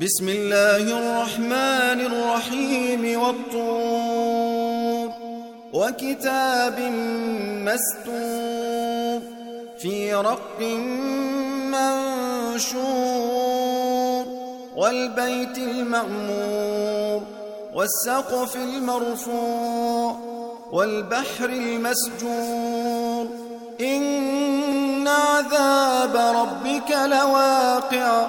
بسم الله الرحمن الرحيم والطور وكتاب مستور في رق منشور والبيت المعمور والسقف المرفوع والبحر المسجور إن عذاب ربك لواقع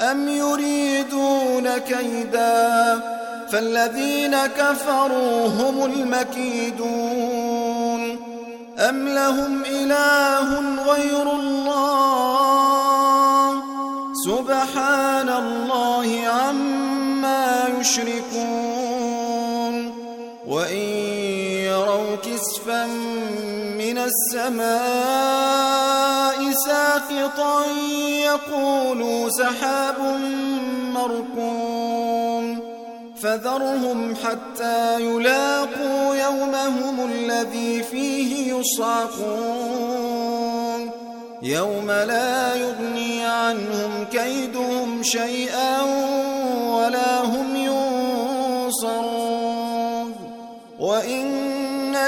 أم يريدون كيدا فالذين كفروا هم المكيدون أم لهم إله غير الله سبحان الله عما يشركون وإن يروا كسفا السماء ساقطا يقولوا سحاب مركوم فذرهم حتى يلاقوا يومهم الذي فيه يصعقون يوم لا يغني عنهم كيدهم شيئا